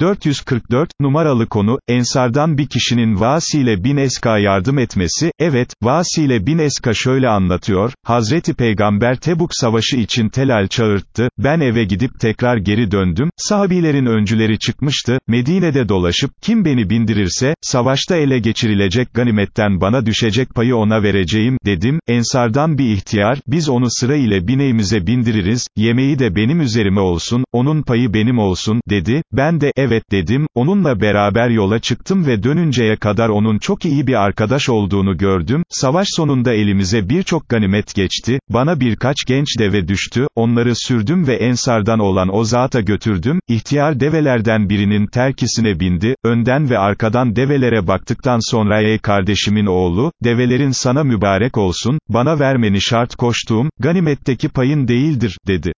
444, numaralı konu, Ensardan bir kişinin Vasile bin Eska yardım etmesi, evet, Vasile bin Eska şöyle anlatıyor, Hazreti Peygamber Tebuk savaşı için telal çağırttı, ben eve gidip tekrar geri döndüm, sahabilerin öncüleri çıkmıştı, Medine'de dolaşıp, kim beni bindirirse, savaşta ele geçirilecek ganimetten bana düşecek payı ona vereceğim, dedim, Ensardan bir ihtiyar, biz onu sıra ile bineğimize bindiririz, yemeği de benim üzerime olsun, onun payı benim olsun, dedi, ben de, evet dedim, onunla beraber yola çıktım ve dönünceye kadar onun çok iyi bir arkadaş olduğunu gördüm, savaş sonunda elimize birçok ganimet geçti, bana birkaç genç deve düştü, onları sürdüm ve ensardan olan o zata götürdüm, ihtiyar develerden birinin terkisine bindi, önden ve arkadan develere baktıktan sonra ey kardeşimin oğlu, develerin sana mübarek olsun, bana vermeni şart koştuğum, ganimetteki payın değildir, dedi.